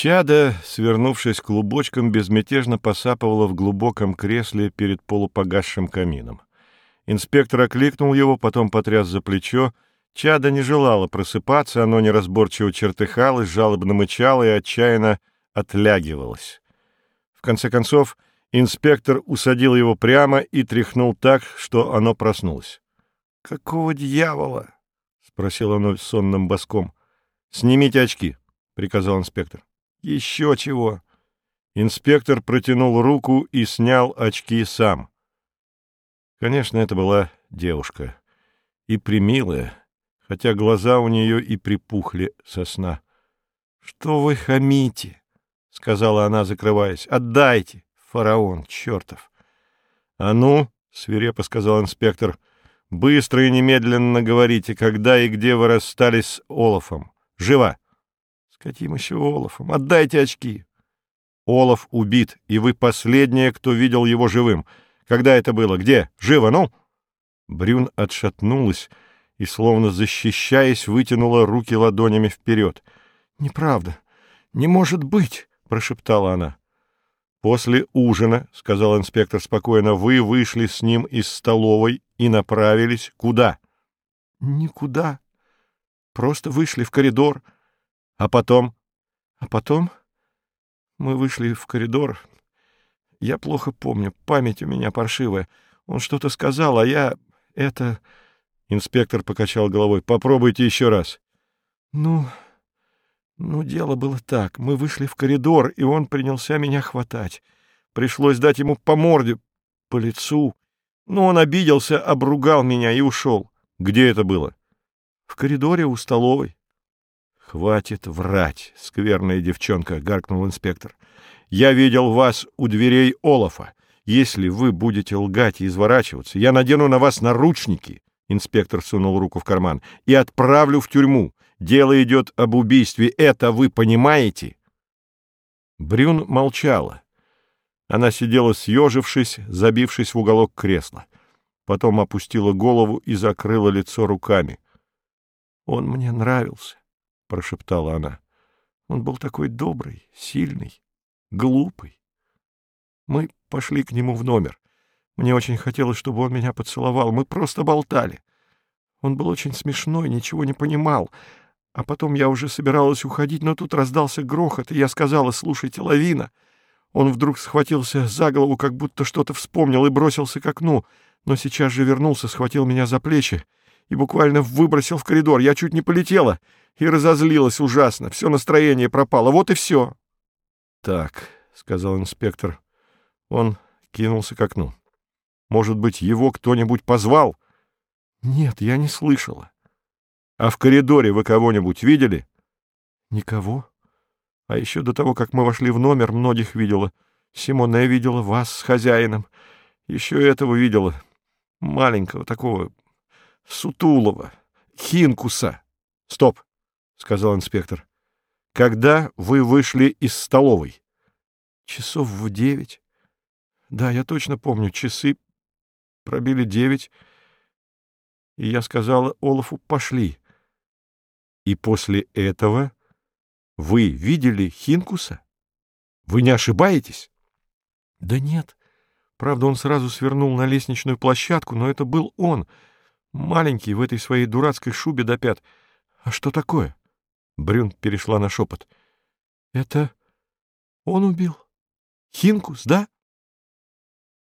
Чада, свернувшись клубочком, безмятежно посапывала в глубоком кресле перед полупогасшим камином. Инспектор окликнул его, потом потряс за плечо. Чада не желала просыпаться, оно неразборчиво чертыхалось, жалобно мычало и отчаянно отлягивалось. В конце концов, инспектор усадил его прямо и тряхнул так, что оно проснулось. — Какого дьявола? — спросил оно сонным боском. — Снимите очки, — приказал инспектор. Еще чего. Инспектор протянул руку и снял очки сам. Конечно, это была девушка. И примилая, хотя глаза у нее и припухли со сна. — Что вы хамите? — сказала она, закрываясь. — Отдайте, фараон чертов. — А ну, — свирепо сказал инспектор, — быстро и немедленно говорите, когда и где вы расстались с Олафом. Живо! — с каким еще Олафом? Отдайте очки. Олаф убит, и вы последняя, кто видел его живым. Когда это было? Где? Живо, ну? Брюн отшатнулась и, словно защищаясь, вытянула руки ладонями вперед. — Неправда. Не может быть, — прошептала она. — После ужина, — сказал инспектор спокойно, — вы вышли с ним из столовой и направились куда? — Никуда. Просто вышли в коридор. — а потом? А потом мы вышли в коридор. Я плохо помню, память у меня паршивая. Он что-то сказал, а я... это... Инспектор покачал головой. Попробуйте еще раз. Ну... Ну, дело было так. Мы вышли в коридор, и он принялся меня хватать. Пришлось дать ему по морде, по лицу. Но он обиделся, обругал меня и ушел. Где это было? В коридоре у столовой. «Хватит врать, скверная девчонка», — гаркнул инспектор. «Я видел вас у дверей Олафа. Если вы будете лгать и изворачиваться, я надену на вас наручники», — инспектор сунул руку в карман, — «и отправлю в тюрьму. Дело идет об убийстве. Это вы понимаете?» Брюн молчала. Она сидела съежившись, забившись в уголок кресла. Потом опустила голову и закрыла лицо руками. «Он мне нравился. — прошептала она. Он был такой добрый, сильный, глупый. Мы пошли к нему в номер. Мне очень хотелось, чтобы он меня поцеловал. Мы просто болтали. Он был очень смешной, ничего не понимал. А потом я уже собиралась уходить, но тут раздался грохот, и я сказала, слушайте, лавина. Он вдруг схватился за голову, как будто что-то вспомнил, и бросился к окну, но сейчас же вернулся, схватил меня за плечи и буквально выбросил в коридор. Я чуть не полетела и разозлилась ужасно. Все настроение пропало. Вот и все. — Так, — сказал инспектор. Он кинулся к окну. — Может быть, его кто-нибудь позвал? — Нет, я не слышала. — А в коридоре вы кого-нибудь видели? — Никого. А еще до того, как мы вошли в номер, многих видела. Симоне видела, вас с хозяином. Еще этого видела. Маленького такого, сутулого, хинкуса. Стоп! — сказал инспектор. — Когда вы вышли из столовой? — Часов в девять. Да, я точно помню, часы пробили девять, и я сказала Олафу «пошли». — И после этого вы видели Хинкуса? Вы не ошибаетесь? — Да нет. Правда, он сразу свернул на лестничную площадку, но это был он, маленький, в этой своей дурацкой шубе до пят. А что такое? Брюн перешла на шепот. — Это он убил? Хинкус, да?